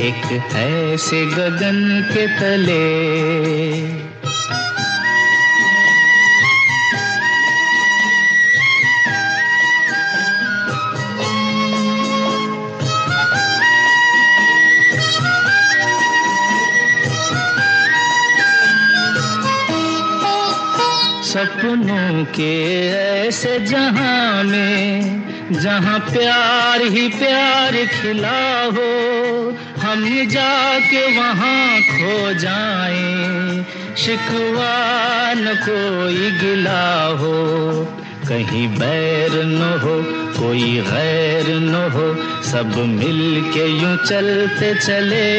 एक ऐसे गगन के तले। सपनों के ऐसे जहाँ में, जहाँ प्यार ही प्यार खिला हो। हम जाके वहाँ खो जाए। शिकवा न कोई गिला हो, कहीं बैर न हो, कोई गैर न हो, सब मिल के यूँ चलते चले।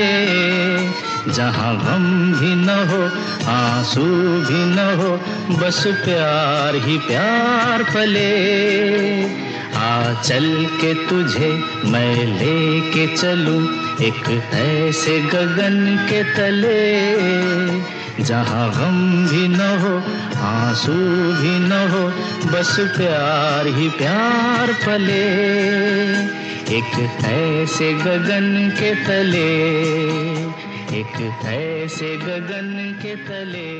जहाँ गम भी न हो, आँसू भी न हो, बस प्यार ही प्यार पले। आ चल के तुझे मैं लेके चलूँ एक ऐसे गगन के तले। जहाँ गम भी न हो, आँसू भी न हो, बस प्यार ही प्यार पले। एक ऐसे गगन के तले, एक ऐसे गगन के तले।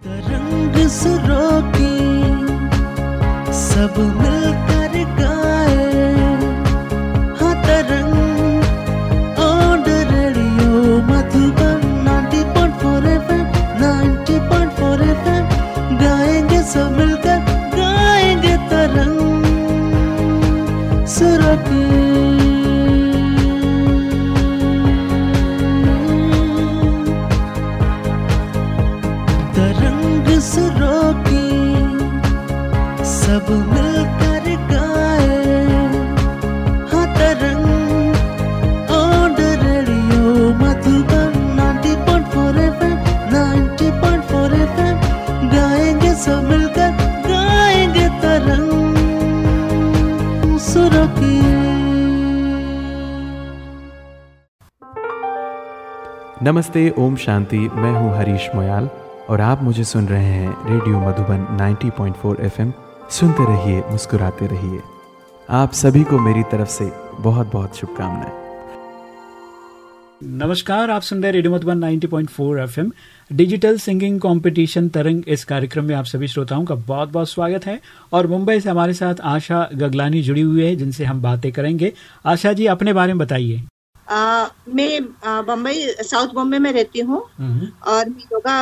तरंग सुरों सब मिलकर नमस्ते, ओम शांति। मैं हूँ हरीश मोयाल और आप मुझे सुन रहे हैं रेडियो मधुबन 90.4 एफएम। सुनते रहिए, मुस्कुराते रहिए। आप सभी को मेरी तरफ़ से बहुत बहुत शुभकामनाएँ। नमस्कार, आप सुन रहे radio Madhuban 90.4 FM. Digital singing competition Tarang इस कार्यक्रम में आप सभी श्रोताओं का बहुत बहुत स्वागत है और मुंबई से हमारे साथ आशा गगलानी जुड़ी हुई है, जिनसे हम बातें करेंगे। आशा जी, अपने बारे में बताइए। मैं बम्बई साउथ बॉम्बे में रहती हूँ। और मैं योगा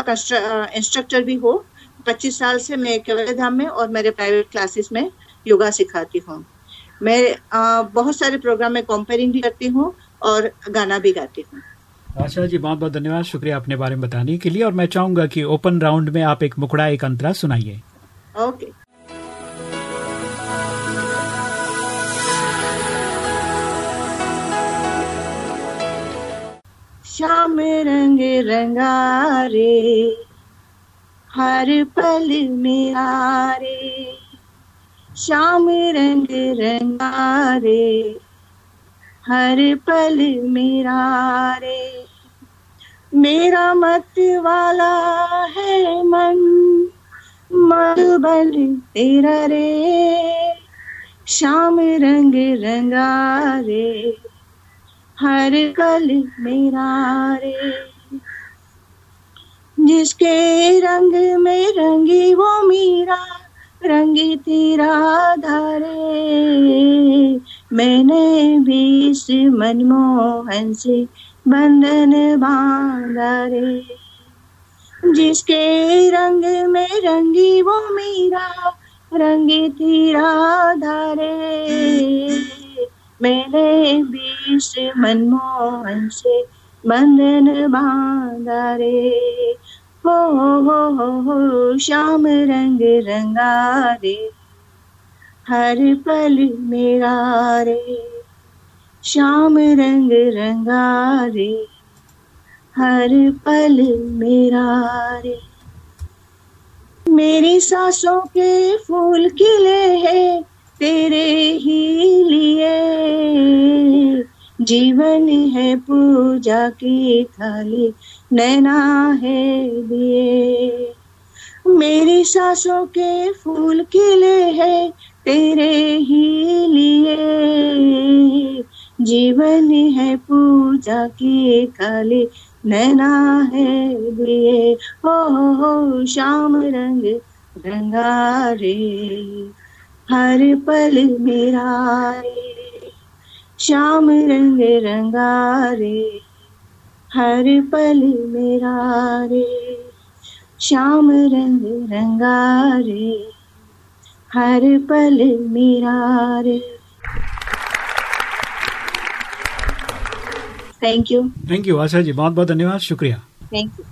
इंस्ट्रक्टर भी हूँ। पच्चीस साल से मैं केवल धाम में और मेरे प्राइवेट क्लासेस में योगा सिखाती हूँ। मैं आ, बहुत सारे प्रोग्राम में कॉम्पेयरिंग भी करती हूँ और गाना भी गाती हूँ। आशा जी बहुत बहुत धन्यवाद। शुक्रिया अपने बारे में बताने के लिए। और मैं चाहूँगा कि ओपन राउंड में आप एक मुकड़ा एक अंतरा सुनाइए। ओके श्याम रंग रंगारे, हर पल मेरा रे श्याम रंग रंगारे, हर पल मेरा रे मेरा मत वाला है मन मधुबल तेरा रे। श्याम रंग रंगा रे हर कल मेरा रे। जिसके रंग में रंगी वो मीरा, रंगी तेरा धारे। मैंने भी इस मनमोहन से बंधन बांधा रे। जिसके रंग में रंगी वो मीरा, रंगी तेरा धारे। भी इस मनमोहन से बंधन बांधा रे। हो हो हो हो, श्याम रंग रंगा रे। हर पल मेरा रे। श्याम रंग रंगा रे। हर पल मेरा रे। मेरी सांसों के फूल खिले हैं। तेरे ही लिए जीवन है पूजा की थाली, नैना है दिए। मेरी सांसों के फूल खिले हैं तेरे ही लिए। जीवन है पूजा की खाली नैना है दिए। हो हो शाम रंग रंगा रे। हर पल मेरा रे श्याम रंग रंगा रे हर पल मेरा रे श्याम रंग रंगा रे हर पल मेरा रे। Thank you thank you Asha ji बहुत बहुत धन्यवाद शुक्रिया। थैंक यू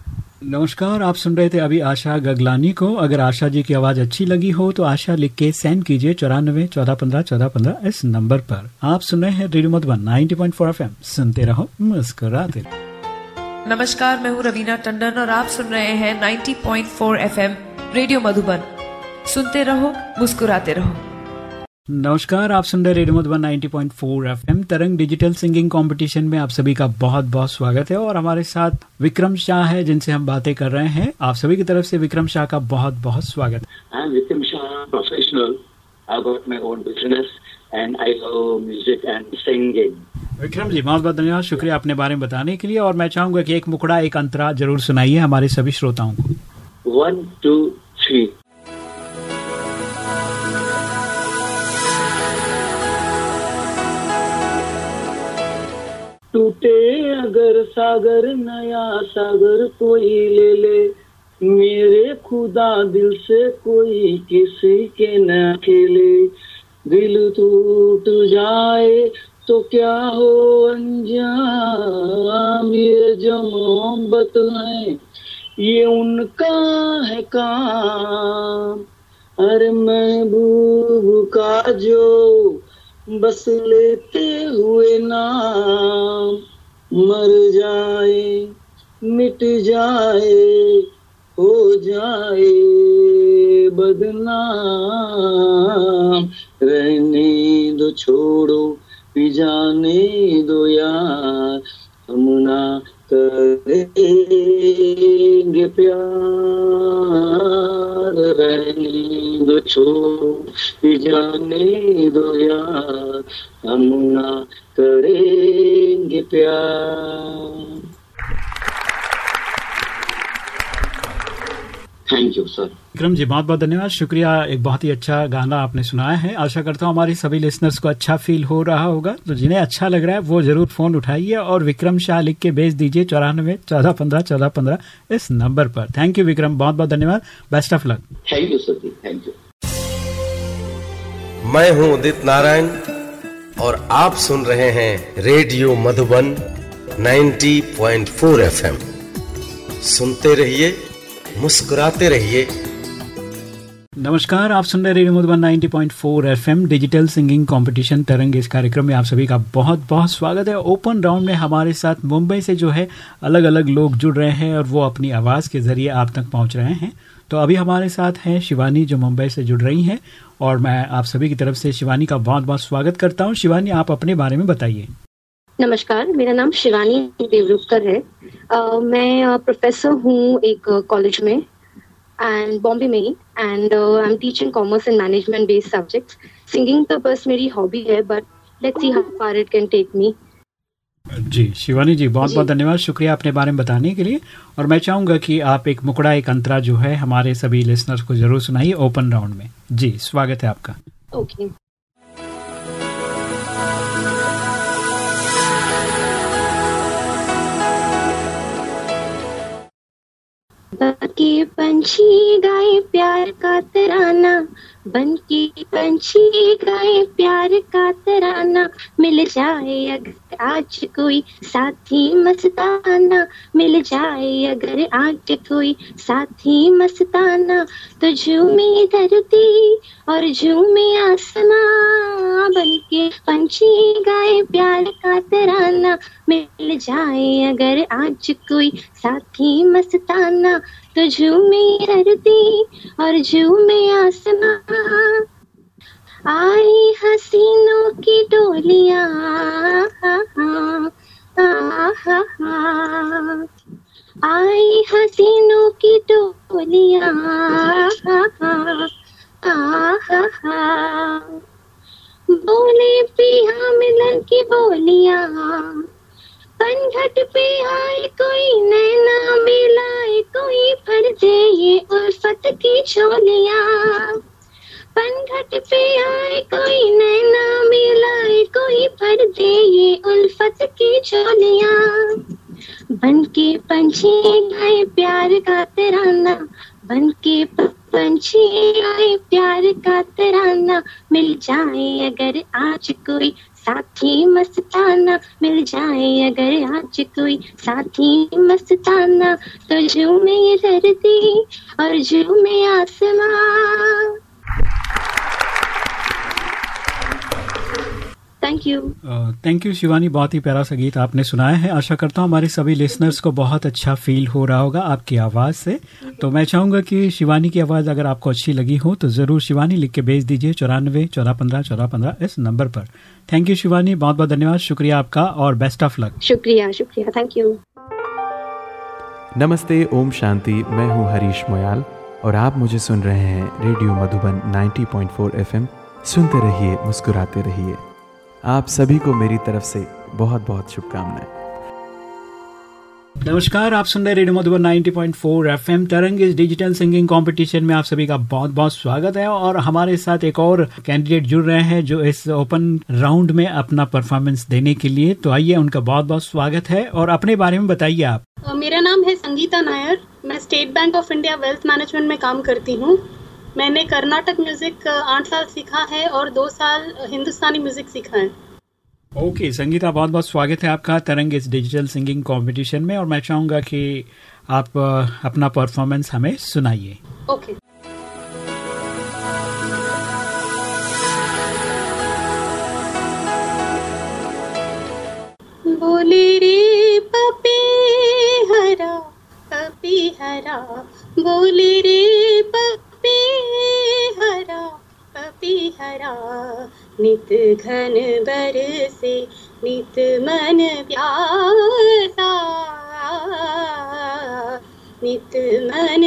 नमस्कार, आप सुन रहे थे अभी आशा गगलानी को। अगर आशा जी की आवाज़ अच्छी लगी हो तो आशा लिख के सेंड कीजिए चौरानवे, चौदह पंद्रह चौदह पंद्रह इस नंबर पर। आप सुन रहे हैं रेडियो मधुबन 90.4 एफएम। सुनते रहो, मुस्कुराते रहो। नमस्कार, मैं हूँ रवीना टंडन और आप सुन रहे हैं 90.4 एफएम रेडियो मधुबन। सुनते रहो, मुस्कुराते रहो। नमस्कार आप सुन रहे radio Madhuban 90.4 FM Tarang digital singing competition में आप सभी का बहुत बहुत स्वागत है और हमारे साथ विक्रम शाह है जिनसे हम बातें कर रहे हैं। आप सभी की तरफ़ से विक्रम शाह का बहुत बहुत स्वागत love music and singing. Vikram ji बहुत बहुत धन्यवाद। शुक्रिया अपने बारे में बताने के लिए और मैं चाहूँगा कि एक मुकड़ा एक अंतरा ज़रूर सुनाइए हमारे सभी श्रोताओं को। One two three. टूटे अगर सागर, नया सागर कोई ले ले। मेरे खुदा दिल से कोई किसी के न खेले। दिल टूट जाए तो क्या हो अंजाम? ये जो मोहब्बत है ये उनका है काम। अरे महबूब का जो बस लेते हुए नाम, मर जाए, मिट जाए, हो जाए बदनाम। रहने दो छोड़ो, जाने दो यार, हम ना करेंगे प्यार रहने दो छोड़ जाने दो यार हम ना करेंगे प्यार। Thank you sir Vikram ji बहुत बहुत धन्यवाद। शुक्रिया एक बहुत ही अच्छा गाना आपने सुनाया है। आशा करता हूँ हमारे सभी लिसनर्स को अच्छा फील हो रहा होगा। तो जिन्हें अच्छा लग रहा है वो ज़रूर फ़ोन उठाइए और विक्रम शाह लिख के भेज दीजिए चौरानवे चौदह पंद्रह चौदह पंद्रह इस नंबर पर। Thank you Vikram. बहुत बहुत धन्यवाद। Best of luck thank you sir thank you मैं हूँ उदित नारायण और आप सुन रहे हैं रेडियो मधुबन 90.4 एफएम। सुनते रहिए मुस्कुराते रहिए। नमस्कार, आप सुन रहे radio Madhuban 90.4 FM digital singing competition Tarang. इस कार्यक्रम में आप सभी का बहुत बहुत स्वागत है। ओपन राउंड में हमारे साथ मुंबई से जो है अलग अलग लोग जुड़ रहे हैं और वो अपनी आवाज़ के ज़रिए आप तक पहुँच रहे हैं। तो अभी हमारे साथ हैं शिवानी, जो मुंबई से जुड़ रही हैं। और मैं आप सभी की तरफ़ से शिवानी का बहुत बहुत स्वागत करता हूँ। शिवानी, आप अपने बारे में बताइए। नमस्कार मेरा नाम शिवानी देवरुपकर है। uh, मैं प्रोफेसर हूँ एक कॉलेज में एंड बॉम्बे में ही and I am teaching commerce and management based subjects singing तो बस मेरी हॉबी है but let's see how far it can take me जी शिवानी जी बहुत जी. बहुत धन्यवाद। शुक्रिया अपने बारे में बताने के लिए। और मैं चाहूँगा कि आप एक मुकड़ा एक अंतरा जो है हमारे सभी लिसनर्स को ज़रूर सुनाइए ओपन राउंड में। जी स्वागत है आपका। Okay okay. बाकी पंछी गाए प्यार का तराना। बन के पंछी गाए, प्यार का तराना। मिल जाए अगर आज कोई साथी मस्ताना। मिल जाए अगर आज कोई साथी मस्ताना। तो झूमे धरती और झूमे आसमां। बन के पंछी गाए, प्यार का तराना। मिल जाए अगर आज कोई साथी मस्ताना। तो झूमे धरती और झूमे आसमां। आई हसीनों की डोलियाँ। आई हसीनों की डोलियाँ। बोले पिया मिलन की बोलियाँ। पनघट पे आए, कोई नैना मिलाए कोई फर दे ये उल्फत की छोलियाँ पनघट पे आए, कोई नैना मिलाए कोई दे ये उल्फत की छोलिया बन के पंछी गाए प्यार का तराना। बन के पंछी आए, प्यार का तराना। मिल जाए अगर आज कोई साथी मस्ताना, मिल जाए अगर आज कोई। साथी मस्ताना तो झूमे धरती और झूमे आसमां। Thank you thank you Shivani बहुत ही प्यारा सा गीत आपने सुनाया है। आशा करता हूँ हमारे सभी लिसनर्स को बहुत अच्छा फील हो रहा होगा आपकी आवाज़ से। तो मैं चाहूँगा कि शिवानी की आवाज़ अगर आपको अच्छी लगी हो तो ज़रूर शिवानी लिख के भेज दीजिए चौरानवे चौदह पंद्रह चौदह पंद्रह इस नंबर पर। थैंक यू शिवानी बहुत बहुत धन्यवाद। शुक्रिया आपका और बेस्ट ऑफ़ लक शुक्रिया शुक्रिया। थैंक यू नमस्ते ओम शांति। मैं हूँ हरीश मोयाल और आप मुझे सुन रहे हैं रेडियो मधुबन 90.4 एफएम। सुनते रहिए मुस्कुराते रहिए। आप सभी को मेरी तरफ़ से बहुत बहुत शुभकामनाएँ। नमस्कार आप सुन रहे रेडियो मधुबन 90.4 एफएम तरंग इस डिजिटल सिंगिंग कंपटीशन में आप सभी का बहुत बहुत स्वागत है और हमारे साथ एक और कैंडिडेट जुड़ रहे हैं जो इस ओपन राउंड में अपना परफॉर्मेंस देने के लिए। तो आइए उनका बहुत बहुत स्वागत है और अपने बारे में बताइए आप। मेरा नाम है संगीता नायर। मैं State Bank of India wealth management में काम करती हूँ। मैंने कर्नाटक म्यूज़िक आठ साल सीखा है और दो साल हिंदुस्तानी म्यूज़िक सीखा है ओके okay, संगीता बहुत बहुत स्वागत है आपका तरंग इस डिजिटल सिंगिंग कंपटीशन में और मैं चाहूँगा कि आप अपना परफॉर्मेंस हमें सुनाइए ओके okay. बोले रे पपी हरा पपी हरा बोले रे पपी अपी हरा अपी हरा नित घन बर से नित मन प्यासा। नित मन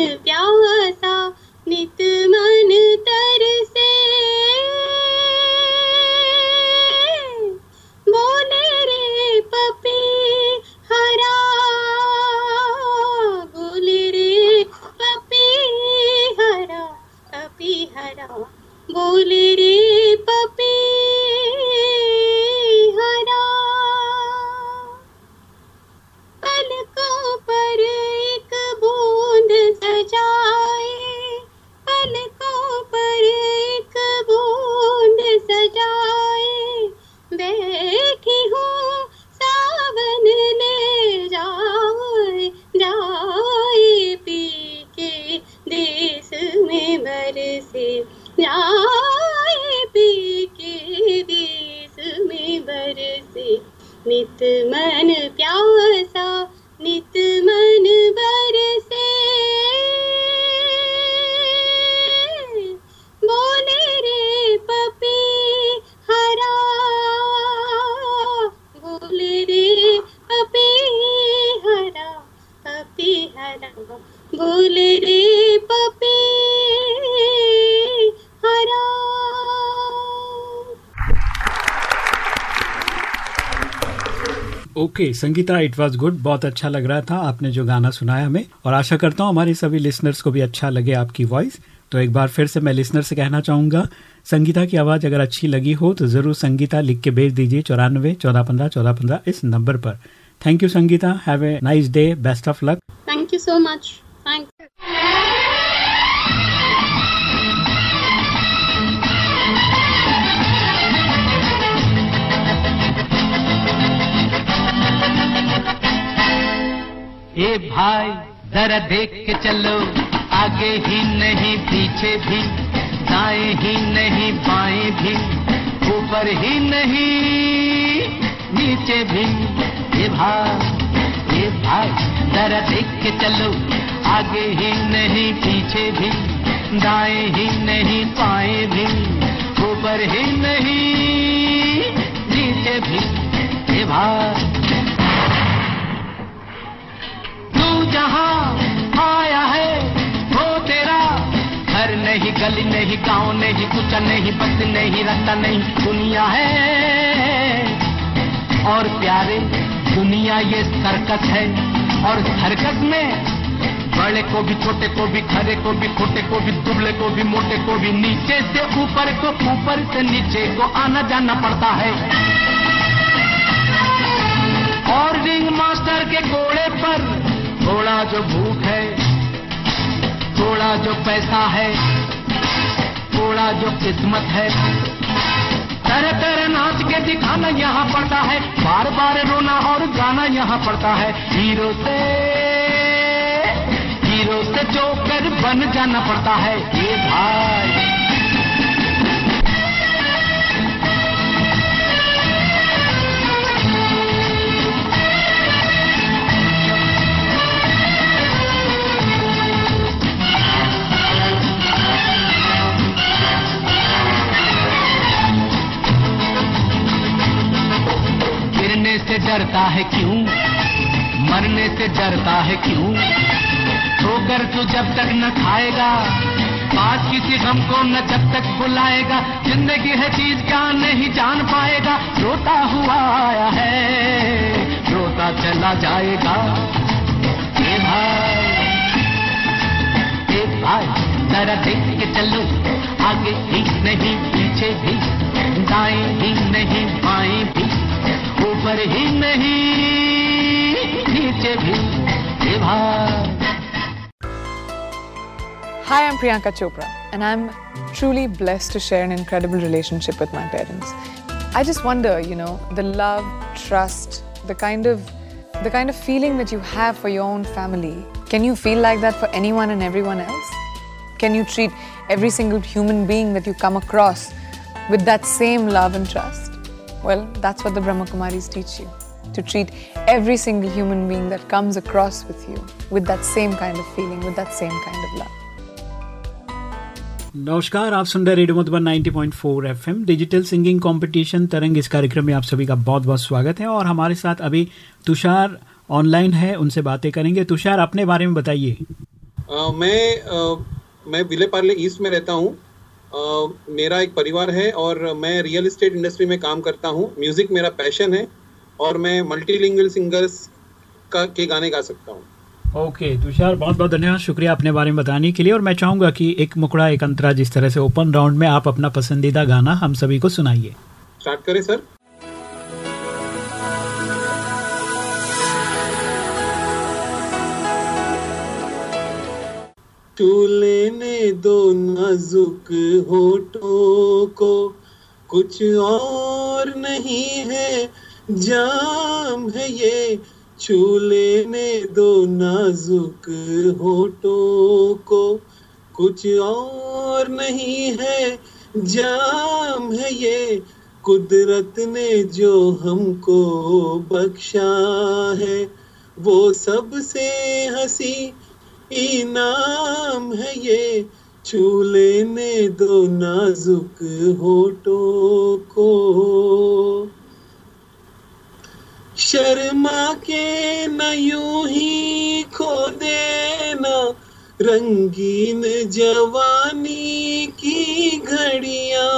संगीता इट वाज गुड बहुत अच्छा लग रहा था, आपने जो गाना सुनाया हमें, और आशा करता हूँ हमारे सभी लिसनर्स को भी अच्छा लगे आपकी वॉइस तो एक बार फिर से मैं लिसनर से कहना चाहूँगा, संगीता की आवाज़ अगर अच्छी लगी हो तो ज़रूर संगीता लिख के भेज दीजिए, चौरानवे, चौदह पंद्रह चौदह पंद्रह, इस नंबर पर। Thank you Sangeeta. Have a nice day best of luck Thank you so much. Thanks. ए भाई, जरा देख के चलो। आगे ही नहीं, पीछे भी। दाएँ ही नहीं, बाएँ भी। ऊपर ही नहीं, नीचे भी। ए भाई ए भाई, जरा देख के चलो। आगे ही नहीं, पीछे भी। दाएँ ही नहीं, बाएँ भी। ऊपर ही नहीं, नीचे भी। ए भाई जहाँ आया है, वो तेरा। घर नहीं, गली नहीं, गाँव नहीं, कुछ नहीं, बस नहीं, रास्ता नहीं, दुनिया है। और प्यारे, दुनिया ये सर्कस है। और सर्कस में बड़े को भी, छोटे को भी खरे को भी छोटे को भी, दुबले को भी, मोटे को भी, नीचे से ऊपर को, ऊपर से नीचे को आना जाना पड़ता है। और रिंग मास्टर के घोड़े पर थोड़ा जो भूख है, थोड़ा जो पैसा है, थोड़ा जो किस्मत है। तरह तरह नाच के दिखाना यहाँ पड़ता है बार बार रोना और गाना यहाँ पड़ता है। हीरो से हीरो से जोकर बन जाना पड़ता है। ये भाई से डरता है क्यों? मरने से डरता है क्यों? ठोकर तो जब तक न खाएगा बात किसी हमको न जब तक बुलाएगा, ज़िंदगी है चीज़ क्या नहीं जान पाएगा। रोता हुआ आया है, रोता चला जाएगा। ए भाई ए भाई, जरा देख के चलो, आगे ही नहीं, पीछे भी दाएँ ही नहीं, बाएँ भी। ऊपर ही नहीं नीचे भी ए भाई Hi, I'm Priyanka Chopra, and I'm truly blessed to share an incredible relationship with my parents. I just wonder, you know, the love, trust, the kind of the kind of feeling that you have for your own family. Can you feel like that for anyone and everyone else? Can you treat every single human being that you come across with that same love and trust? Well, that's what the Brahma Kumaris teach you. To treat every single human being that comes across with you with that same kind of feeling, with that same kind of love. नमस्कार आप सुन रहे radio Madhuban 90.4 FM digital singing competition Tarang इस कार्यक्रम में आप सभी का बहुत बहुत स्वागत है और हमारे साथ अभी तुषार ऑनलाइन है उनसे बातें करेंगे तुषार अपने बारे में बताइए मैं अ, मैं विले पार्ले ईस्ट में रहता हूँ मेरा एक परिवार है और मैं रियल इस्टेट इंडस्ट्री में काम करता हूँ। म्यूज़िक मेरा पैशन है और मैं मल्टीलिंगुअल सिंगर्स का के गाने गा सकता हूँ। ओके तुषार बहुत बहुत धन्यवाद। शुक्रिया अपने बारे में बताने के लिए और मैं चाहूँगा कि एक मुकड़ा एक अंतरा जिस तरह से ओपन राउंड में आप अपना पसंदीदा गाना हम सभी को सुनाइए। स्टार्ट करें सर तू लेने दो नाजुक होठों को। कुछ और नहीं है, जाम है ये। छू लेने दो नाजुक होठों को। कुछ और नहीं है, जाम है ये। कुदरत ने जो हमको बख्शा है, वो सबसे हँसी इनाम है ये। छू लेने दो नाजुक होठों को। शर्मा के न यूँ ही खो देना, रंगीन जवानी की घड़िया।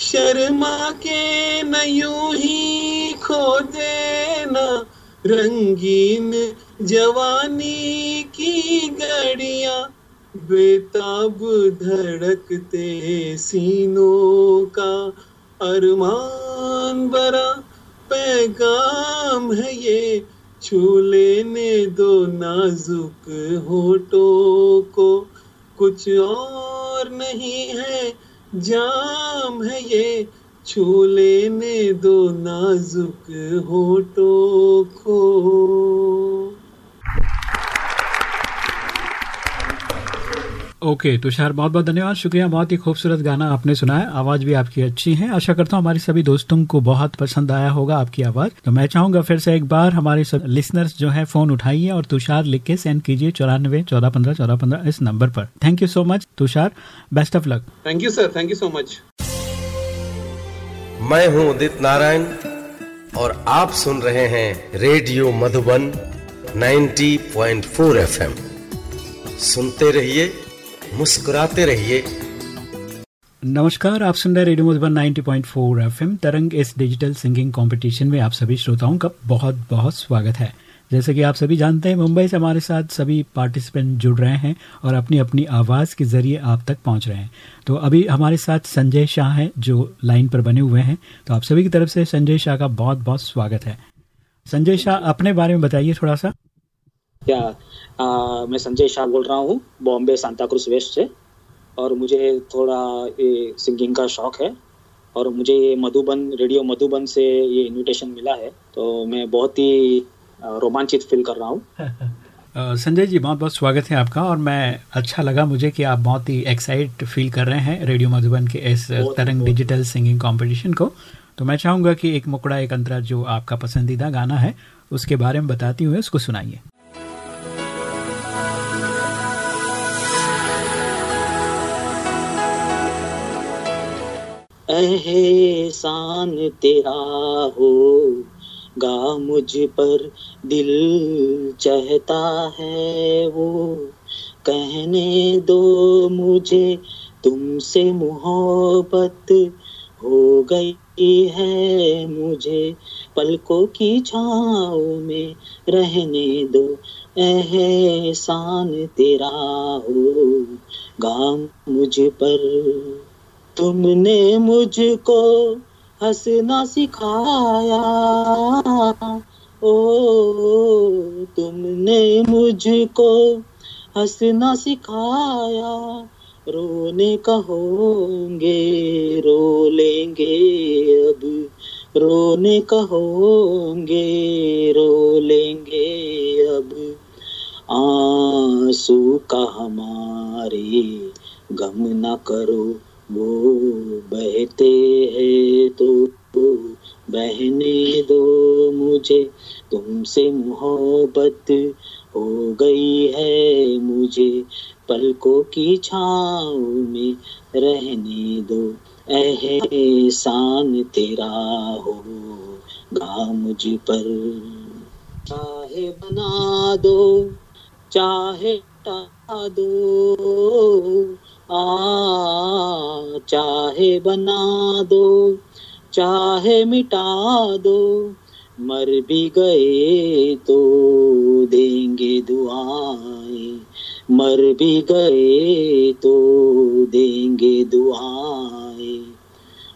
शर्मा के न यूँ ही खो देना, रंगीन जवानी की घड़ियाँ बेताब धड़कते सीनों का अरमान बरा पैगाम है ये। छू लेने दो नाजुक होठों को। कुछ और नहीं है, जाम है ये। छू लेने दो नाजुक होठों को। ओके तुषार बहुत बहुत धन्यवाद। शुक्रिया बहुत ही खूबसूरत गाना आपने सुनाया। आवाज़ भी आपकी अच्छी है। आशा करता हूँ हमारे सभी दोस्तों को बहुत पसंद आया होगा आपकी आवाज़। तो मैं चाहूँगा फिर से एक बार हमारे सब लिसनर्स जो है फ़ोन उठाइए और तुषार लिख के सेंड कीजिए चौरानवे चौदह पंद्रह चौदह पंद्रह इस नंबर पर। Thank you so much Tushar. Best of luck thank you sir thank you so much मैं हूँ उदित नारायण और आप सुन रहे हैं रेडियो मधुबन 90.4 एफएम। सुनते रहिए मुस्कुराते रहिए। नमस्कार, आप सुन रहे रेडियो मधुबन 90.4 एफएम, तरंग इस डिजिटल सिंगिंग कंपटीशन में आप सभी श्रोताओं का बहुत बहुत स्वागत है। जैसे कि आप सभी जानते हैं, मुंबई से हमारे साथ सभी पार्टिसिपेंट जुड़ रहे हैं और अपनी अपनी आवाज़ के ज़रिए आप तक पहुँच रहे हैं। तो अभी हमारे साथ संजय शाह हैं, जो लाइन पर बने हुए हैं। तो आप सभी की तरफ़ से संजय शाह का बहुत बहुत स्वागत है। संजय शाह, अपने बारे में बताइए थोड़ा सा। या आ, मैं संजय शाह बोल रहा हूँ बॉम्बे सांता क्रूज वेस्ट से। और मुझे थोड़ा ये सिंगिंग का शौक है। और मुझे ये मधुबन रेडियो मधुबन से ये इनविटेशन मिला है। तो मैं बहुत ही रोमांचित फील कर रहा हूँ। संजय जी बहुत बहुत स्वागत है आपका। और मैं अच्छा लगा मुझे कि आप बहुत ही एक्साइट फील कर रहे हैं रेडियो मधुबन के इस तरंग डिजिटल सिंगिंग कंपटीशन को। तो मैं चाहूँगा कि एक मुकड़ा एक अंतरा जो आपका पसंदीदा गाना है उसके बारे में बताती हुए उसको सुनाइए। एहसान तेरा हो, गा मुझ पर दिल चाहता है वो। कहने दो मुझे, तुमसे मोहब्बत हो गई है मुझे। पलकों की छाँव में रहने दो एहसान तेरा हो, गा मुझ पर तुमने मुझको हंसना सिखाया। ओ, तुमने मुझको हंसना सिखाया। रोने का होंगे रो लेंगे अब। रोने का होंगे रो लेंगे अब। आँसू का हमारे गम न करो। वो बहते हैं तो बहने दो मुझे। तुमसे मोहब्बत हो गई है मुझे। पलकों की छाँव में रहने दो। एहसान तेरा हो गा मुझ पर। चाहे बना दो, चाहे हटा दो। आ चाहे बना दो, चाहे मिटा दो, मर भी गए तो देंगे दुआएँ, मर भी गए तो देंगे दुआएँ।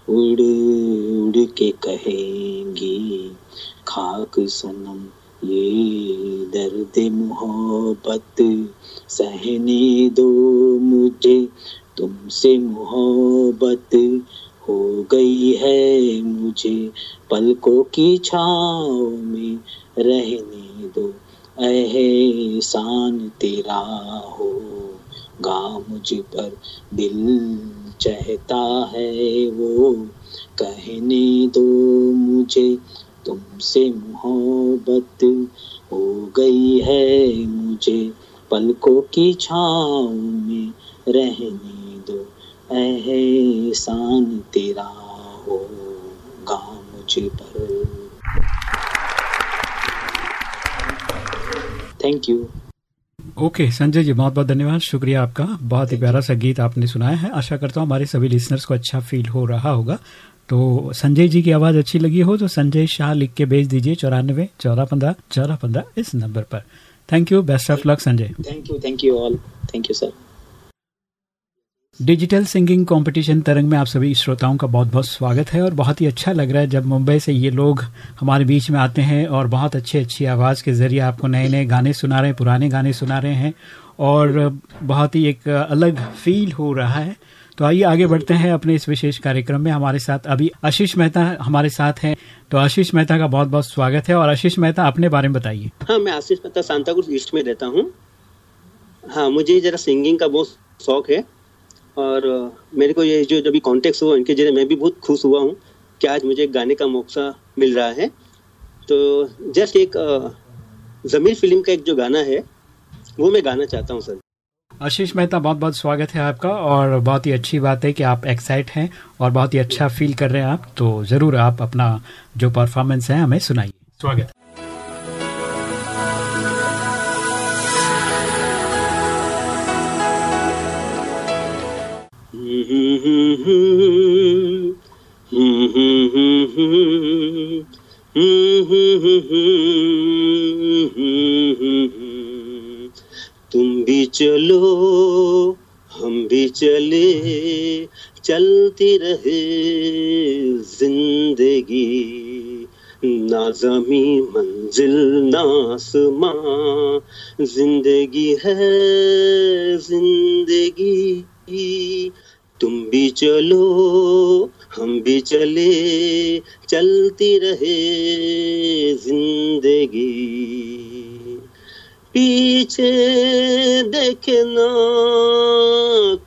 उड़ उड़ के कहेंगे, खाक सनम, ये दर्द मोहब्बत। सहने दो मुझे, तुमसे मोहब्बत हो गई है मुझे। पलकों की छाँव में रहने दो, एहसान तेरा हो। गा मुझ पर दिल चाहता है वो, कहने दो मुझे, तुमसे मोहब्बत हो गई है मुझे। पलकों की छाँव में रहने दो। एहसान तेरा होगा मुझ पर। Thank you okay okay, Sanjay ji बहुत बहुत धन्यवाद। शुक्रिया आपका। बहुत ही प्यारा सा गीत आपने सुनाया है। आशा करता हूँ हमारे सभी लिसनर्स को अच्छा फील हो रहा होगा। तो संजय जी की आवाज़ अच्छी लगी हो तो संजय शाह लिख के भेज दीजिए। चौरानवे चौदह पंद्रह चौदह पंद्रह इस नंबर पर। Thank you best of luck Sanjay thank you thank you all thank you sir digital singing competition Tarang में आप सभी श्रोताओं का बहुत बहुत स्वागत है और बहुत ही अच्छा लग रहा है जब मुंबई से ये लोग हमारे बीच में आते हैं और बहुत अच्छी अच्छी आवाज़ के ज़रिए आपको नए नए गाने सुना रहे हैं पुराने गाने सुना रहे हैं और बहुत ही एक अलग फील हो रहा है तो आइए आगे बढ़ते हैं अपने इस विशेष कार्यक्रम में। हमारे साथ अभी आशीष मेहता हमारे साथ हैं। तो आशीष मेहता का बहुत बहुत स्वागत है और आशीष मेहता, अपने बारे में बताइए। हाँ मैं आशीष मेहता सांताक्रूज ईस्ट में रहता हूँ। हाँ मुझे जरा सिंगिंग का बहुत शौक है और मेरे को ये जो जब कॉन्टेक्ट हुआ, इनके ज़रिए मैं भी बहुत खुश हुआ हूँ कि आज मुझे गाने का मौका मिल रहा है। तो जस्ट एक जमीर फ़िल्म का एक जो गाना है, वो मैं गाना चाहता हूँ, सर। आशीष मेहता बहुत बहुत स्वागत है आपका और बहुत ही अच्छी बात है कि आप एक्साइट हैं और बहुत ही अच्छा फील कर रहे हैं आप तो ज़रूर आप अपना जो परफॉर्मेंस है हमें सुनाइए स्वागत तुम भी चलो, हम भी चले, चलती रहे ज़िंदगी। ना जमी मंजिल, ना आसमां, ज़िंदगी है ज़िंदगी। तुम भी चलो, हम भी चले, चलती रहे ज़िंदगी। पीछे देखना,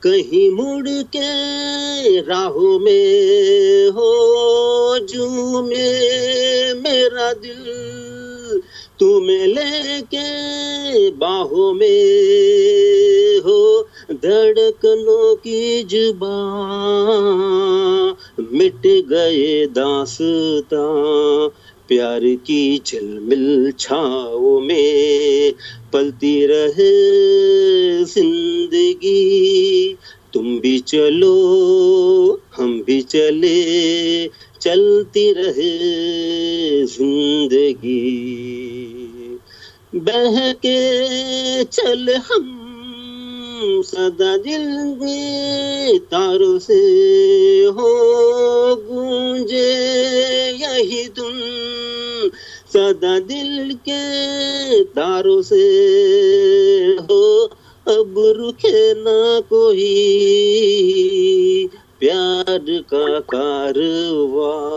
कहीं मुड़ के राहों में हो, झूमे मेरा दिल। तुम्हें लेके बाहों में हो, धड़कनों की जुबा मिट गए दासता। प्यार की झलमिल छाओ में, पलती रहे ज़िंदगी। तुम भी चलो, हम भी चले, चलती रहे ज़िंदगी। बह के चल हम सदा दिल तारों से हो गूंजे। यही तुम सदा दिल के तारों से हो। अब रुके ना कोई प्यार का कारवा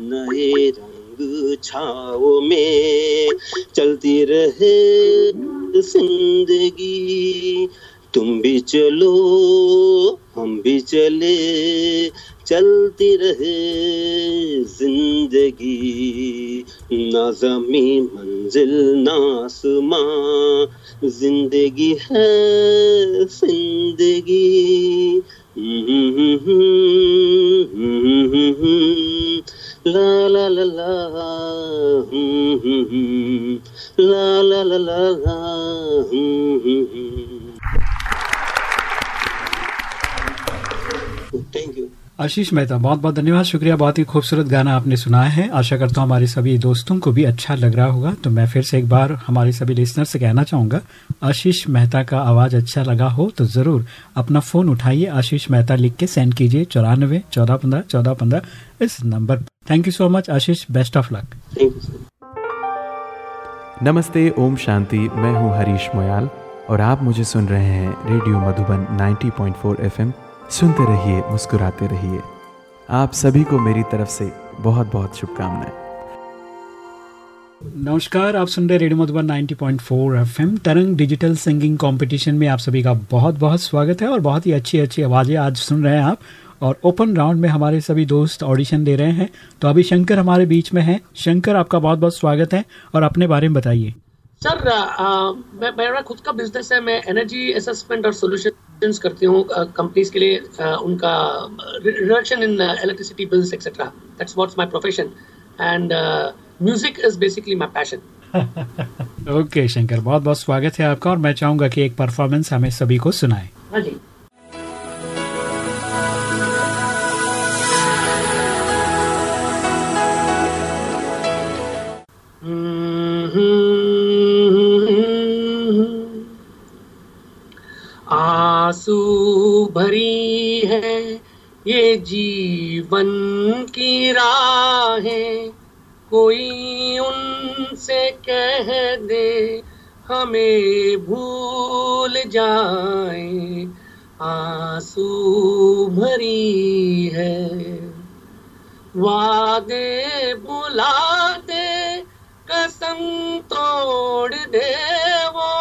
नए रंग छाओ में चलती रहे। ज़िंदगी तुम भी चलो हम भी चले चलती रहे ज़िंदगी ना जमी मंजिल ना आसमां ज़िंदगी है ज़िंदगी ला ला ला ला ला ला ला ला ला हम्म, हम्म, हम्म। थैंक यू आशीष मेहता बहुत बहुत धन्यवाद। शुक्रिया बहुत ही खूबसूरत गाना आपने सुनाया है। आशा करता हूँ हमारे सभी दोस्तों को भी अच्छा लग रहा होगा। तो मैं फिर से एक बार हमारे सभी लिसनर से कहना चाहूँगा आशीष मेहता का आवाज़ अच्छा लगा हो तो ज़रूर अपना फ़ोन उठाइए। आशीष मेहता लिख के सेंड कीजिए चौरानवे चौदह पंद्रह चौदह पंद्रह इस नंबर पर। Thank you so much Ashish. Best of luck thank you नमस्ते, ओम शांति। मैं हूँ हरीश मोयाल और आप मुझे सुन रहे हैं रेडियो मधुबन 90.4 एफएम। सुनते रहिए, मुस्कुराते रहिए। आप सभी को मेरी तरफ़ से बहुत बहुत शुभकामनाएँ। नमस्कार, आप सुन रहे radio Madhuban 90.4 FM. Tarang digital singing competition में आप सभी का बहुत बहुत स्वागत है और बहुत ही अच्छी अच्छी आवाज़ें आज सुन रहे हैं आप। और ओपन राउंड में हमारे सभी दोस्त ऑडिशन दे रहे हैं। तो अभी शंकर हमारे बीच में हैं। शंकर आपका बहुत बहुत स्वागत है और अपने बारे में बताइए। सर आ, मैं मेरा खुद का बिज़नेस है। मैं एनर्जी असेसमेंट और सॉल्यूशंस करती हूँ कंपनीज़ के लिए आ, उनका reduction in electricity bills etcetera that's what's my profession and music is basically my passion okay Shankar बहुत बहुत स्वागत है आपका और मैं चाहूँगा कि एक परफॉर्मेंस हमें सभी को सुनाए। हाँ जी। आँसू भरी है ये जीवन की राहें। कोई उनसे कह दे, हमें भूल जाए। आँसू भरी है, वादे बुलाते तोड़ दे वो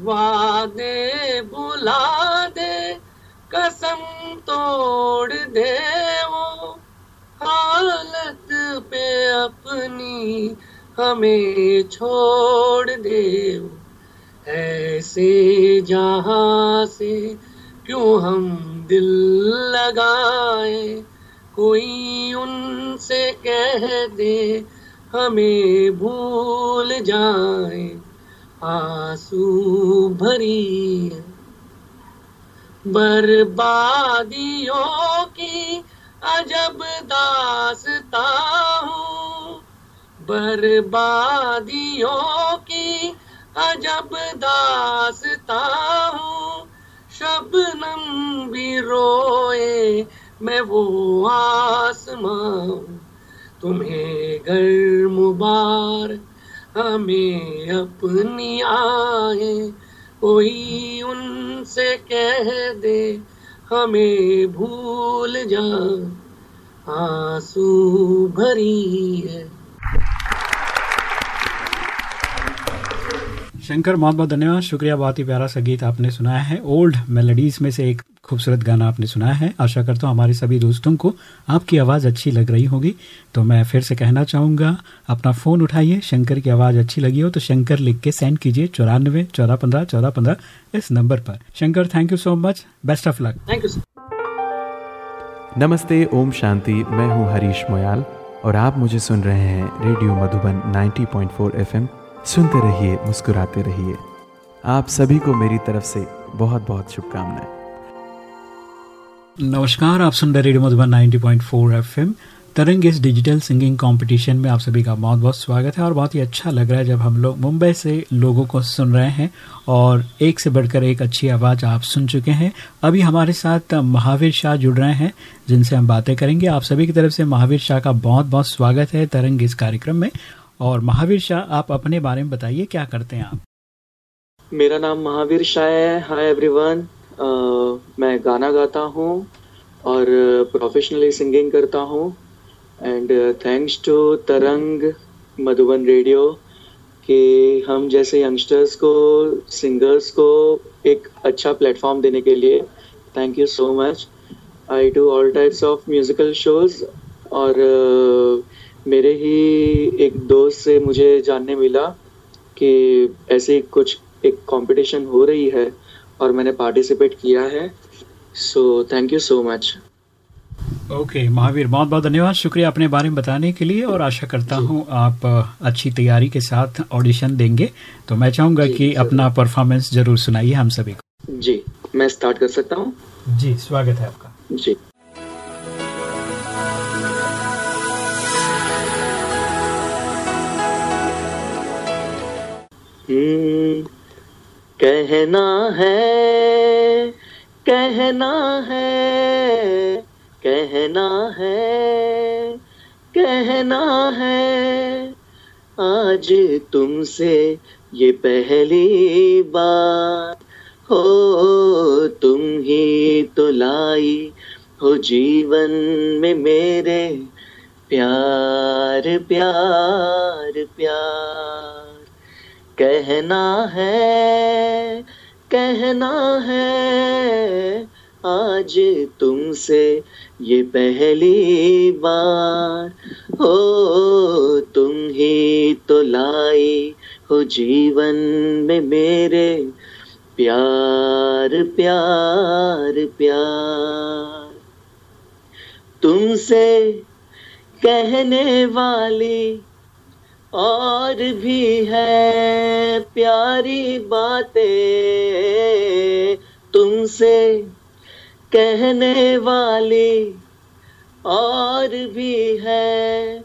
वादे बुला दे, कसम तोड़ दे वो हालत पे अपनी हमें छोड़ दे वो ऐसे जहाँ से क्यों हम दिल लगाए? कोई उनसे कह दे हमें भूल जाए, आँसू भरी। बर्बादियों की अजब दासता हूँ। बर्बादियों की अजब दासता हूँ। शबनम भी रोए मैं वो आसमां। तुम्हें घर मुबार, हमें अपनी आए कोई उनसे कह दे, हमें भूल जा, आँसू भरी है। शंकर बहुत बहुत धन्यवाद। शुक्रिया बहुत ही प्यारा संगीत आपने सुनाया है। ओल्ड मेलोडीज में से एक खूबसूरत गाना आपने सुनाया है। आशा करता हूँ हमारे सभी दोस्तों को आपकी आवाज़ अच्छी लग रही होगी। तो मैं फिर से कहना चाहूँगा अपना फ़ोन उठाइए। शंकर की आवाज़ अच्छी लगी हो तो शंकर लिख के सेंड कीजिए चौरानवे चौदह पंद्रह चौदह पंद्रह इस नंबर पर। Shankar thank you so much best of luck thank you नमस्ते ओम शांति। मैं हूँ हरीश मोयाल और आप मुझे सुन रहे हैं रेडियो मधुबन 90.4 एफएम। सुनते रहिए, मुस्कुराते रहिए। आप सभी को मेरी तरफ़ से बहुत बहुत शुभकामनाएँ। नमस्कार, आप सुन रहे रेडियो मधुबन 90.4 एफएम। तरंग इस डिजिटल सिंगिंग कंपटीशन में आप सभी का बहुत बहुत स्वागत है और बहुत ही अच्छा लग रहा है जब हम लोग मुंबई से लोगों को सुन रहे हैं और एक से बढ़कर एक अच्छी आवाज़ आप सुन चुके हैं। अभी हमारे साथ महावीर शाह जुड़ रहे हैं, जिनसे हम बातें करेंगे। आप सभी की तरफ़ से महावीर शाह का बहुत बहुत स्वागत है तरंग इस कार्यक्रम में। और महावीर शाह आप अपने बारे में बताइए क्या करते हैं आप? मेरा नाम महावीर शाह है। हाय एवरीवन मैं गाना गाता हूँ और प्रोफेशनली सिंगिंग करता हूँ। एंड थैंक्स टू तरंग मधुबन रेडियो कि हम जैसे यंगस्टर्स को सिंगर्स को एक अच्छा प्लेटफॉर्म देने के लिए thank you so much I do all types of musical shows और uh, मेरे ही एक दोस्त से मुझे जानने मिला कि ऐसे कुछ एक कंपटीशन हो रही है और मैंने पार्टिसिपेट किया है। So thank you so much okay Mahavir बहुत बहुत धन्यवाद। शुक्रिया अपने बारे में बताने के लिए और आशा करता हूँ आप अच्छी तैयारी के साथ ऑडिशन देंगे। तो मैं चाहूँगा कि अपना परफॉर्मेंस ज़रूर सुनाइए हम सभी को। जी मैं स्टार्ट कर सकता हूँ? जी स्वागत है आपका। जी। कहना है कहना है कहना है कहना है। आज तुमसे ये पहली बात हो, तुम ही तो लाई हो जीवन में मेरे प्यार प्यार प्यार। कहना है कहना है, आज तुमसे ये पहली बार। हो, तुम ही तो लाई हो जीवन में मेरे प्यार प्यार प्यार। तुमसे कहने वाली और भी है प्यारी बातें तुमसे कहने वाली और भी है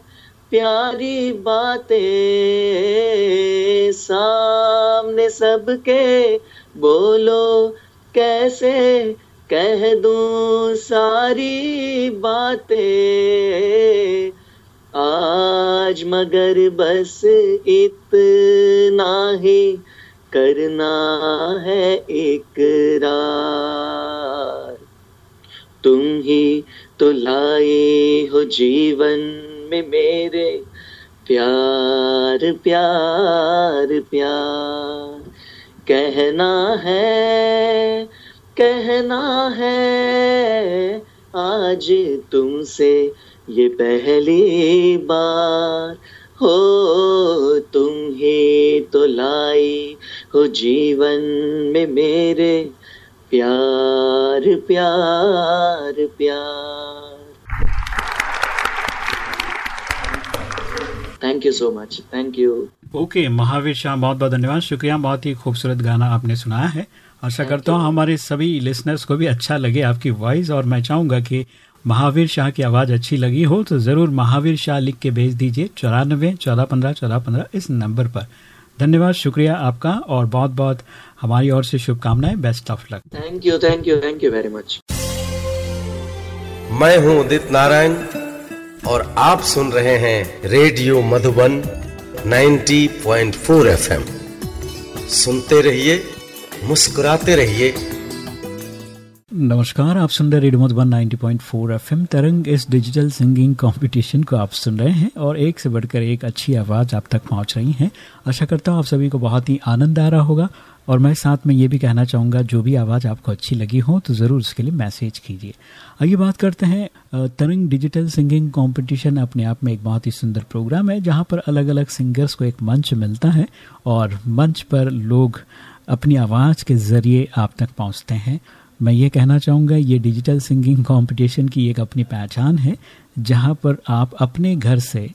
प्यारी बातें सामने सबके बोलो कैसे कह दूँ सारी बातें आज मगर बस इतना ही करना है इकरार तुम ही तो लाए हो जीवन में मेरे प्यार प्यार प्यार। कहना है कहना है, आज तुमसे ये पहली बार हो तुम ही तो लाई हो जीवन में मेरे प्यार प्यार प्यार। Thank you so much thank you okay Mahavir Shah बहुत बहुत धन्यवाद। शुक्रिया बहुत ही खूबसूरत गाना आपने सुनाया है। आशा करता हूँ हमारे सभी लिसनर्स को भी अच्छा लगे आपकी वॉइस और मैं चाहूँगा कि महावीर शाह की आवाज़ अच्छी लगी हो तो ज़रूर महावीर शाह लिख के भेज दीजिए चौरानबे चौदह पंद्रह चौदह पंद्रह इस नंबर पर। धन्यवाद शुक्रिया आपका और बहुत बहुत हमारी ओर से शुभकामनाएँ best of luck thank you thank you thank you very much मैं हूँ उदित नारायण और आप सुन रहे हैं रेडियो मधुबन 90.4 एफएम। सुनते रहिए मुस्कुराते रहिए। नमस्कार, आप सुन रहे रेडियो मधुबन 90.4 एफएम। तरंग इस डिजिटल सिंगिंग कंपटीशन को आप सुन रहे हैं और एक से बढ़कर एक अच्छी आवाज़ आप तक पहुँच रही है। आशा करता हूँ आप सभी को बहुत ही आनंद आ रहा होगा और मैं साथ में ये भी कहना चाहूँगा, जो भी आवाज़ आपको अच्छी लगी हो तो ज़रूर उसके लिए मैसेज कीजिए। आइए बात करते हैं तरंग डिजिटल सिंगिंग कंपटीशन अपने आप में एक बहुत ही सुंदर प्रोग्राम है, जहाँ पर अलग अलग सिंगर्स को एक मंच मिलता है और मंच पर लोग अपनी आवाज़ के ज़रिए आप तक पहुँचते हैं। मैं ये कहना चाहूँगा, ये डिजिटल सिंगिंग कंपटीशन की एक अपनी पहचान है, जहाँ पर आप अपने घर से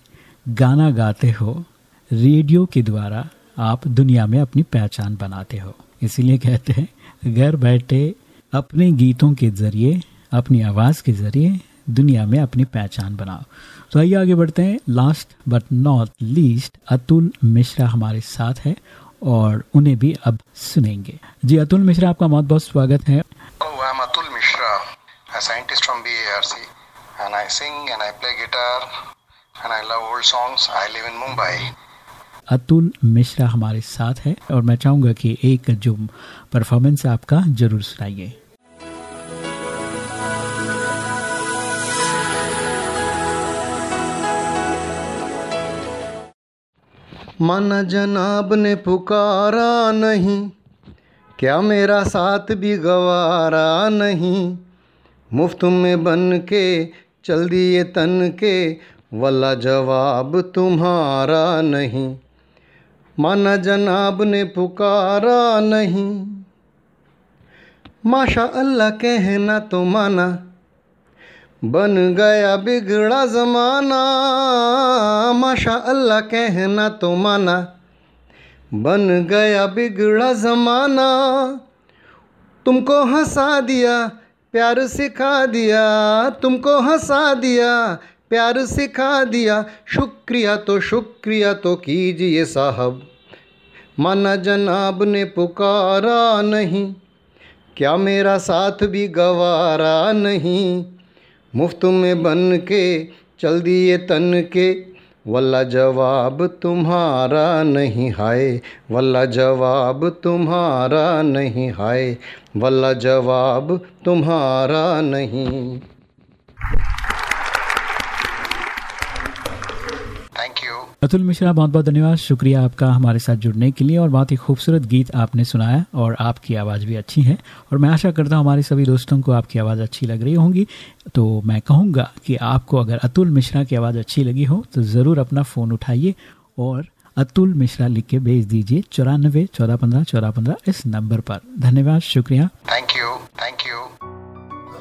गाना गाते हो रेडियो के द्वारा आप दुनिया में अपनी पहचान बनाते हो। इसीलिए कहते हैं, घर बैठे अपने गीतों के ज़रिए, अपनी आवाज़ के ज़रिए दुनिया में अपनी पहचान बनाओ। तो आइए आगे बढ़ते हैं। Last but not least Atul Mishra हमारे साथ है और उन्हें भी अब सुनेंगे। जी, अतुल मिश्रा, आपका बहुत बहुत स्वागत है। Atul Mishra, a scientist from BARC, and I sing and I play guitar, and I love old songs. I live in Mumbai. Atul Mishra हमारे साथ है और मैं चाहूँगा कि एक जो परफॉर्मेंस आपका ज़रूर सुनाइए माना जनाब ने पुकारा नहीं क्या मेरा साथ भी गवारा नहीं? मुफ़्त में बन के, चल दिए तन के वल्ला जवाब तुम्हारा नहीं। माना जनाब ने पुकारा नहीं। माशा अल्लाह कहना तो माना, बन गया बिगड़ा जमाना। माशा अल्लाह कहना तो माना बन गया बिगड़ा जमाना। तुमको हंसा दिया, प्यार सिखा दिया। तुमको हंसा दिया, प्यार सिखा दिया। शुक्रिया तो शुक्रिया तो कीजिए साहब। माना जनाब ने पुकारा नहीं, क्या मेरा साथ भी गवारा नहीं। मुफ़्त में बन के, चल दिए तन के वल्ला जवाब तुम्हारा नहीं हाय वल्ला जवाब तुम्हारा नहीं हाय वल्ला जवाब तुम्हारा नहीं। अतुल मिश्रा, बहुत बहुत धन्यवाद। शुक्रिया आपका हमारे साथ जुड़ने के लिए और बहुत ही खूबसूरत गीत आपने सुनाया और आपकी आवाज़ भी अच्छी है। और मैं आशा करता हूँ हमारे सभी दोस्तों को आपकी आवाज़ अच्छी लग रही होंगी। तो मैं कहूँगा कि आपको अगर अतुल मिश्रा की आवाज़ अच्छी लगी हो तो ज़रूर अपना फ़ोन उठाइए और अतुल मिश्रा लिख के भेज दीजिए चौरानबे चौदह पंद्रह चौदह पंद्रह इस नंबर पर। धन्यवाद, शुक्रिया। थैंक यू थैंक यू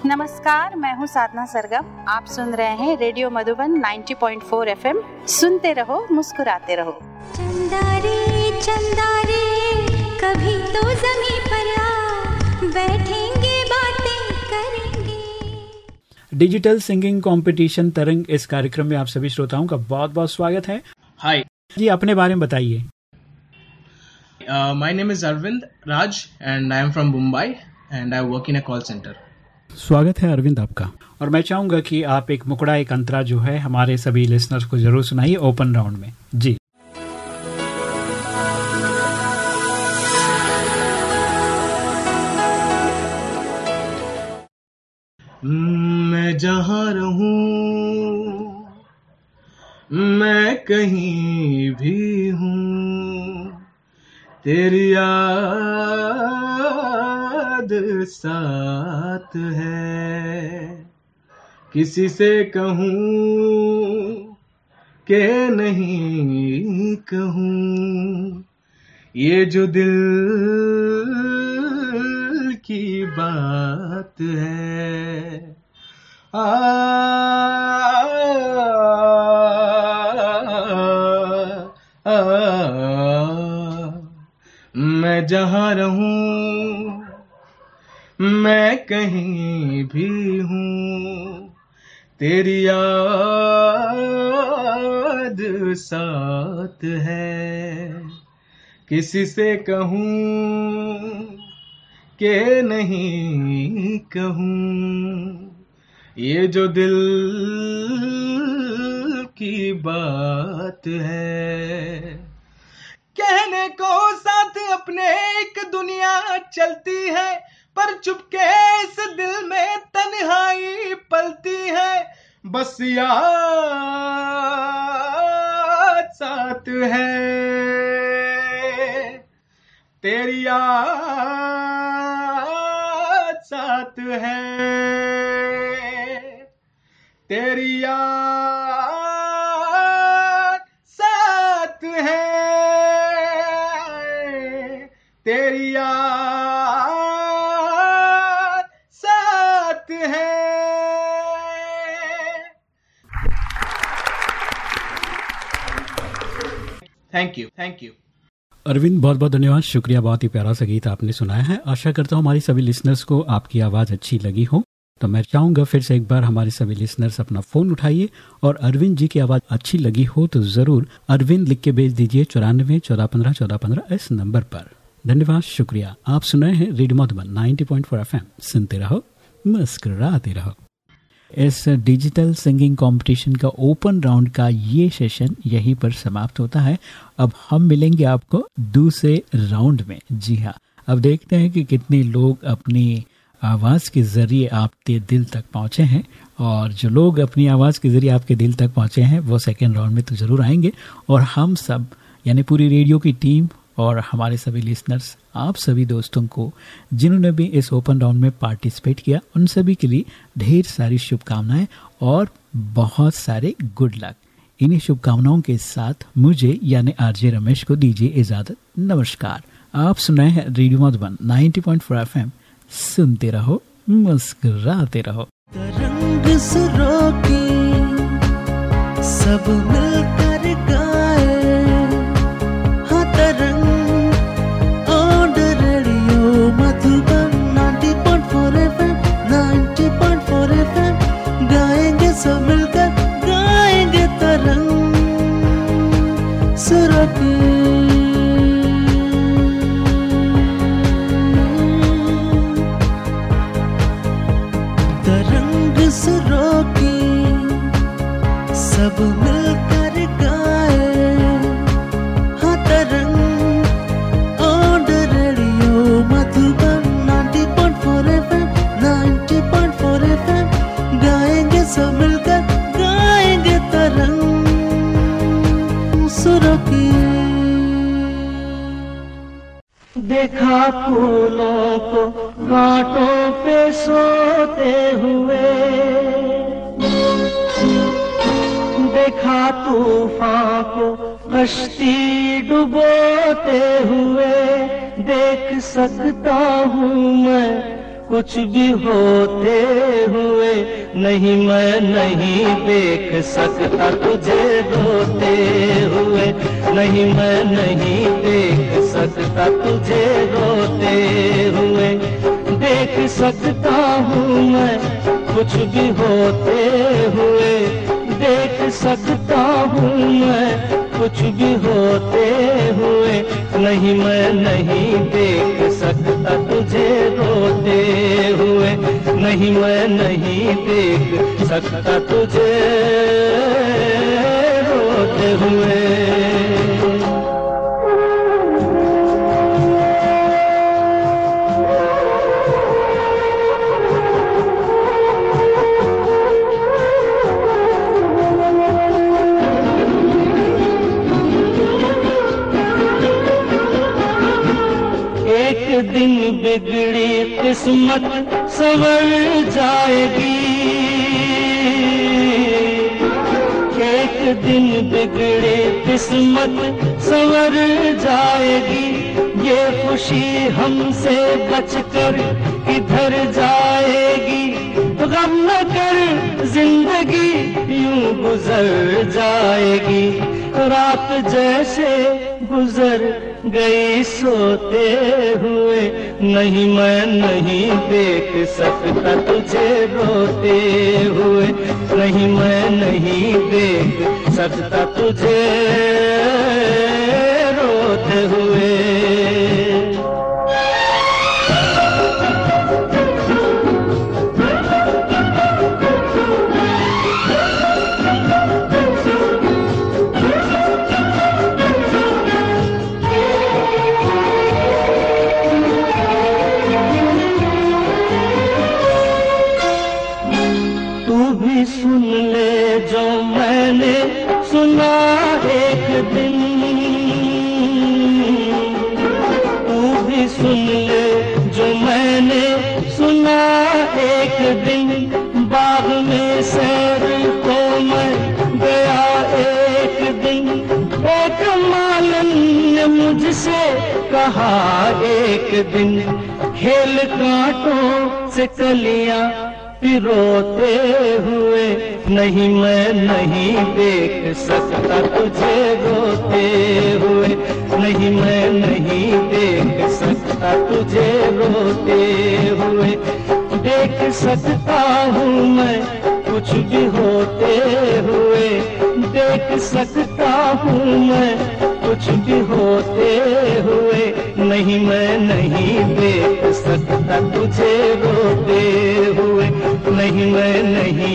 नमस्कार मैं हूँ साधना सरगम। आप सुन रहे हैं रेडियो मधुबन 90.4 एफएम। सुनते रहो मुस्कुराते रहो। चंदा रे चंदा रे कभी तो जमी पर आ बैठेंगे बातें करेंगे। डिजिटल सिंगिंग कंपटीशन तरंग इस कार्यक्रम में आप सभी श्रोताओं का बहुत बहुत स्वागत है। हाय जी अपने बारे में बताइए। My name is Arvind Raj and I am from Mumbai and I work in a call centre स्वागत है अरविंद आपका। और मैं चाहूँगा कि आप एक मुकड़ा एक अंतरा जो है हमारे सभी लिसनर्स को ज़रूर सुनाइए ओपन राउंड में। जी। मैं जहाँ रहूँ मैं कहीं भी हूँ तेरी याद साथ है किसी से कहूँ के नहीं कहूँ ये जो दिल की बात है आ, आ, आ, आ मैं जहाँ रहूँ मैं कहीं भी हूँ, तेरी याद साथ है। किसी से कहूँ के नहीं कहूँ, ये जो दिल की बात है। कहने को साथ अपने एक दुनिया चलती है पर चुपके इस दिल में तन्हाई पलती है। बस याद साथ है। तेरी याद साथ है। तेरी याद साथ है। तेरी याद thank you thank you Arvind, बहुत बहुत धन्यवाद। शुक्रिया, बहुत ही प्यारा सा गीत आपने सुनाया है। आशा करता हूँ हमारी सभी लिसनर्स को आपकी आवाज़ अच्छी लगी हो। तो मैं चाहूँगा फिर से एक बार हमारे सभी लिसनर्स अपना फ़ोन उठाइए और अरविंद जी की आवाज़ अच्छी लगी हो तो ज़रूर अरविंद लिख के भेज दीजिए चौरानवे चौदह पंद्रह चौदह पंद्रह इस नंबर पर। धन्यवाद, शुक्रिया। आप सुन रहे हैं रेडियो मधुबन 90.4 एफएम। सुनते रहो, मुस्कुराते रहो। इस डिजिटल सिंगिंग कंपटीशन का ओपन राउंड का ये सेशन यहीं पर समाप्त होता है। अब हम मिलेंगे आपको दूसरे राउंड में। जी हाँ अब देखते हैं कि कितने लोग अपनी आवाज़ के ज़रिए आपके दिल तक पहुँचे हैं और जो लोग अपनी आवाज़ के ज़रिए आपके दिल तक पहुँचे हैं, वो सेकेंड राउंड में तो ज़रूर आएँगे। और हम सब, यानी पूरी रेडियो की टीम और हमारे सभी लिसनर्स आप सभी दोस्तों को, जिन्होंने भी इस ओपन राउंड में पार्टिसिपेट किया, उन सभी के लिए ढेर सारी शुभकामनाएँ और बहुत सारे गुड लक इन्हीं शुभकामनाओं के साथ मुझे, यानी आरजे रमेश को दीजिए इजाज़त। नमस्कार। आप सुनाए हैं रेडियो मधुबन 90.4 एफएम सुनते रहो, मुस्कुराते रहो। तरंग सब मिलकर सुरों देखा फूलों को कांटों पे सोते हुए। देखा तूफ़ान को, कश्ती डुबोते हुए। देख सकता हूँ मैं, कुछ भी होते हुए। नहीं मैं नहीं देख सकता तुझे रोते हुए। नहीं मैं नहीं देख सकता तुझे रोते हुए। देख सकता हूँ मैं कुछ भी होते हुए। देख सकता हूँ मैं कुछ भी होते हुए। नहीं मैं नहीं देख सकता तुझे रोते हुए। नहीं मैं नहीं देख सकता तुझे रोते हुए। दिन बिगड़ी किस्मत सवर जाएगी। एक दिन बिगड़ी किस्मत सवर जाएगी। ये खुशी हमसे बचकर इधर जाएगी। गम न कर, ज़िंदगी यूँ गुजर जाएगी। रात जैसे गुजर गई सोते हुए, नहीं मैं नहीं देख सकता तुझे रोते हुए, नहीं मैं नहीं देख सकता तुझे।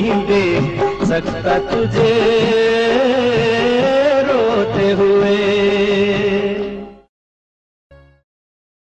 नहीं देख सकता तुझे रोते हुए।